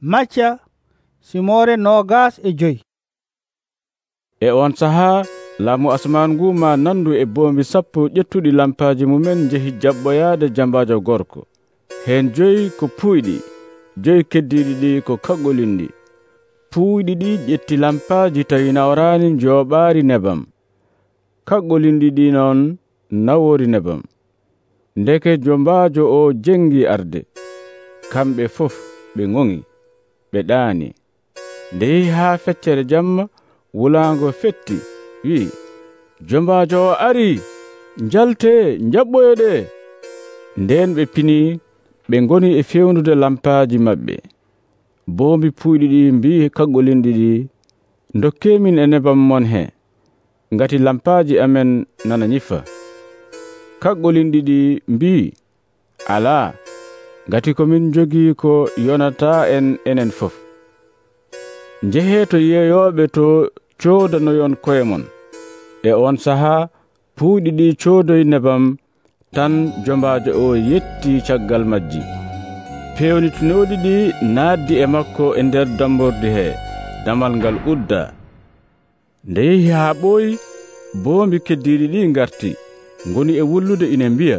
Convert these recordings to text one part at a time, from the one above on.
macca simore nogas e joyi e on saha laamu asman ngu ma nandu e boombi sappo ƴettuɗi lampaji mumen jehi jaɓɓoyaade jambajo gorko. Heen joyi ko puyɗi joyi keddiɗi ɗi ko kaɓɓolinɗi puyɗi ɗi ƴetti lampaji tawi nawrani jooɓaari nebam. Kaɓɓolinɗi ɗi noon nawori nebam. Ndeke jombajo o jengi arde. Kamɓe fof ɓe ŋoŋi. ɓe ɗaani. Nde yehi haa feccere jamma wulaango fetti wi'i jombaajo o ari njalte jaɓɓoyoɗe nden ɓe pini ɓe ngoni e fewnude lampaaji maɓɓe. Boombi puyɗi ɗi mbi'i kaggolinɗi ɗi dokkemin e nebam mon he ngati lampaaji amen nana ñifa kaggolinɗi ɗi mbi'i alaa ngati komin jogii ko yonata en enen fof. Njehee to yeeyooɓe to coodanoyon koye mon. E on sahaa puuɗi ɗi coodoy nebam tan jombaajo o yetti caggal majji. Peewnitinoɗi ɗi naatdi e makko e nder damborde hee damal ngal udda. Nde yehi haa ɓooyi boombi keddiiɗi ɗi ngarti. Ngoni e wullude ine mbiya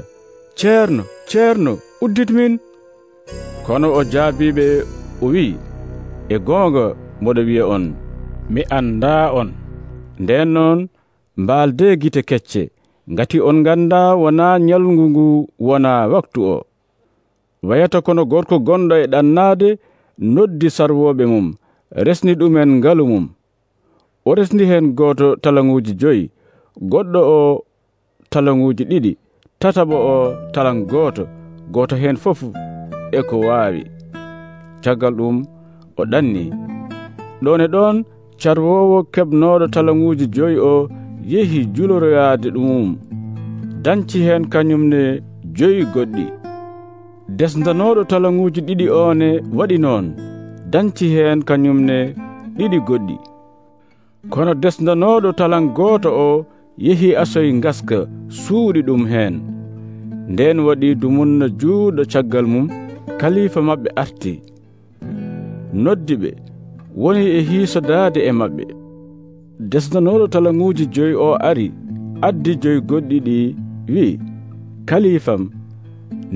ceerno ceerno uddit min. kono o jaabiɓe o wi e goonga mboɗo wiya on mi anda on. Nden noon mbaalde gite kecce ngati on ganda wona ñalngu ngu wona waktu o. Wayata kono gorko gonɗo e ɗannade noddi sarwoɓe mum resni ɗumen ngalu mum. O resni hen goto talaŋuuji joyi goɗɗo o talaŋuuji ɗiɗi tataɓo o talan goto goto hen fof e ko waawi. Caggal ɗum o ɗanni. Ɗone ɗon carwowo keɓnoɗo talanguji joyi o yehi juloroyaade ɗum dañci hen kañumne joyi goɗɗi. Desdanoɗo talanguji ɗiɗi one waɗi noon. Dañci hen kañumne ɗiɗi goɗɗi. Kono desdanoɗo talan goto o yehi asoy gaska suuɗi ɗum hen nden waɗi dumunna juuɗo caggal mum. kalifa maɓɓe arti. Noddi ɓe woni e hiisodaade e maɓɓe desnanoɗo talaŋuuji joyi o ari addi joyi goɗɗi ɗi wi'i kalifam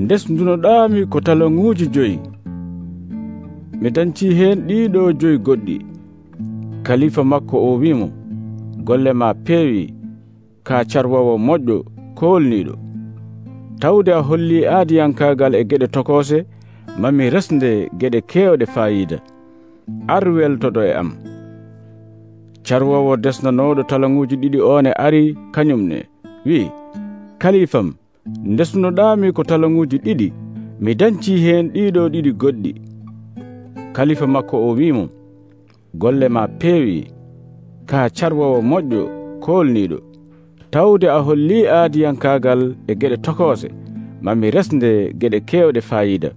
ndesndunoɗaami ko talaŋuuji joyi. Mi danci heen ɗiɗo joyi goɗɗi. Kalifa makko o wi'mo golle ma peewi ka carwowo moƴƴo kolniɗo tawde a holli aadiyankagal e geɗe tokose mami resde geɗe kewɗe fayida. Ar weltoɗo e am. Carwowo desnanoɗo talanguji ɗiɗi one ari kañumne wi kalifam desnoɗami ko talanguji ɗiɗi. Mi danci hen ɗiɗo ɗiɗi goɗɗi. Kalifa makko o wimo golle ma peewi. Ka carwowo moƴƴo kolniɗo tawde a holli aadiyankagal e geɗe tokose. Mami resde geɗe kewɗe fayida.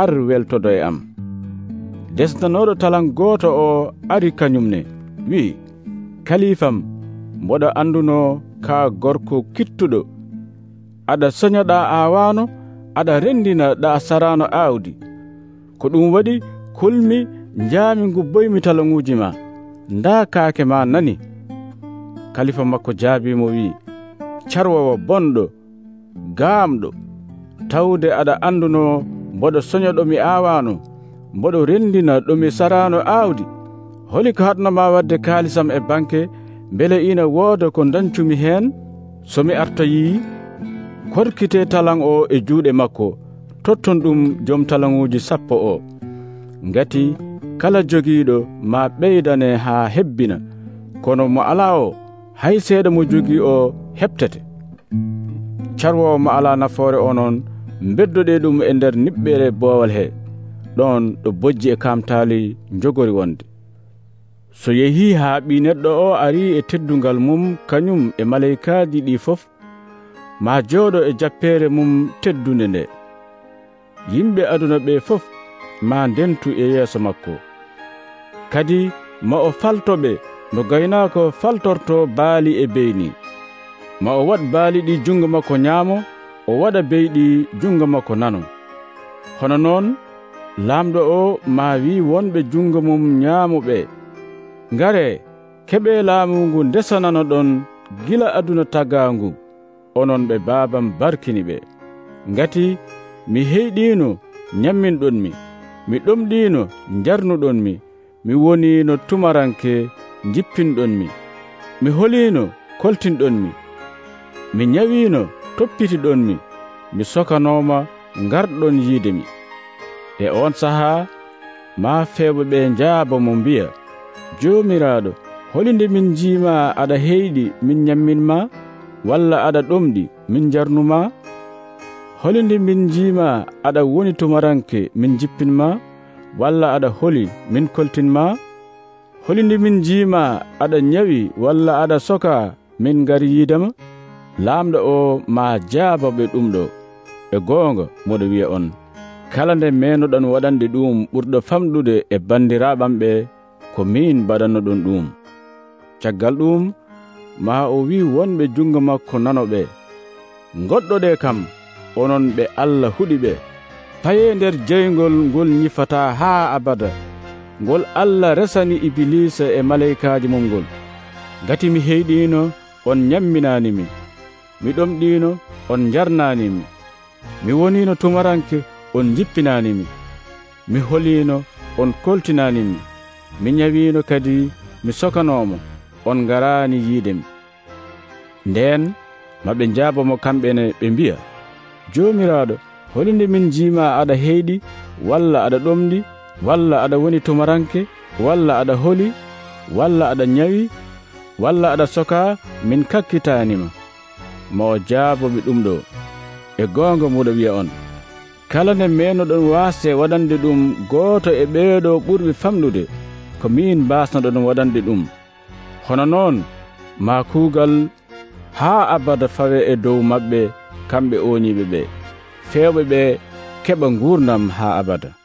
ar weltodo e am. Desdanoɗo talan goto o ari kañumne wi'i kalifam mboɗo anduno ka gorko kittuɗo. Aɗa soñoɗa awano aɗa rendina ɗa sarano awdi ko ɗum waɗi kulmi jaami gubboymi talanguji ma. Nda kaake ma nani. Kalifa makko jaabimo wi'i carwowo bonɗo gaamɗo tawde aɗa anduno mboɗo soño ɗo mi aawano mboɗo rendina ɗo mi sarano aawdi. Holi ko hatnoma wadde kaalisam e banque beele ina wooda ko dancumi heen somi arta yii korkite talan o e juuɗe makko totton ɗum joom talanŋuuji sappo o. Ngati kala jogiiɗo ma ɓeydane haa hebbina kono mo alaa o hay seeɗa mo jogii o heɓtete. Carwowo mo alaa nafoore o noon beddoɗe ɗum e nder niɓɓere boowal he. Ɗon ɗo bojji e kamtali jogori wonde. So yehi haa ɓi neɗɗo o ari e teddungal mum kañum e maleykaji ɗi fof ma jooɗo e jappeere mum teddunde nde. Yimɓe aduna ɓe fof ma ndentu e yeeso makko. Kadi ma o faltoɓe no gaynaako faltorto baali e beyni. Ma o waɗ baali ɗi junngo makko nyaamo o waɗa beyɗi junngo makko nano hono noon laamɗo o ma wi wonɓe junngo mum ñaamuɓe ngare keɓe laamu ngu ndesanano ɗon gila aduna tagangu onon ɓe baabam barkini ɓe ngati mi heyɗino ñamminɗon mi mi ɗomɗino jarnuɗon mi mi woni no tumaranke jippinɗonmi mi mi holino koltinɗon mi mi ñawino toppitiɗonmi mi sokanoma garɗon yiide mi. E on sahaa ma feewɓe njaaba mo mbiya joomiraaɗo holinde min njiima aɗa heyɗi min ñamminma walla aɗa ɗomɗi min jarnuma holinde min njiima aɗa woni tumaranke min jippinma walla aɗa holi min koltinma holinde min njiima aɗa ñawi walla aɗa soka min ngari yiidama laamɗo o ma jaabaɓe ɗum ɗo. E goonga moɗo wiya on kala nde menoɗon waɗande ɗum ɓurɗo famɗude e bandiraɓam ɓe ko min mbaɗanno ɗum ɗum. Caggal ɗum ma o wi wonɓe junngo makko nanoɓe goɗɗoɗe kam onon ɓe allah huɗi ɓe. Paye nder jeyngol ngol ñifata haa abada. Ngol allah resani ibilisa e maleykaji mum ngol. Gati mi heyɗino on ñamminanimi mi ɗomɗino on jarnanimi mi wonino tumaranke on jippinanimi. Mi holino on koltinanimi. Mi ñawino kadi mi sokanomo on garani yiidemi nden maɓe jabomo kamɓene ɓe mbiya jomiraɗo holinde min jiima aɗa heyɗi walla aɗa ɗomɗi walla aɗa woni tumaranke walla aɗa holi walla aɗa ñawi walla aɗa soka min kakkitanima. ma o jaabomi ɗum ɗo. E goonga muɗo wiya on kala nde menoɗon wasde waɗande ɗum gooto e ɓeeɗo ɓurɓe famɗude ko min mbasnoɗo ɗum waɗande ɗum. Hono noon ma kuugal haa abada fawe e dow maɓɓe kamɓe ooniɓe ɓe fewɓe ɓe keɓa gurdam haa abada.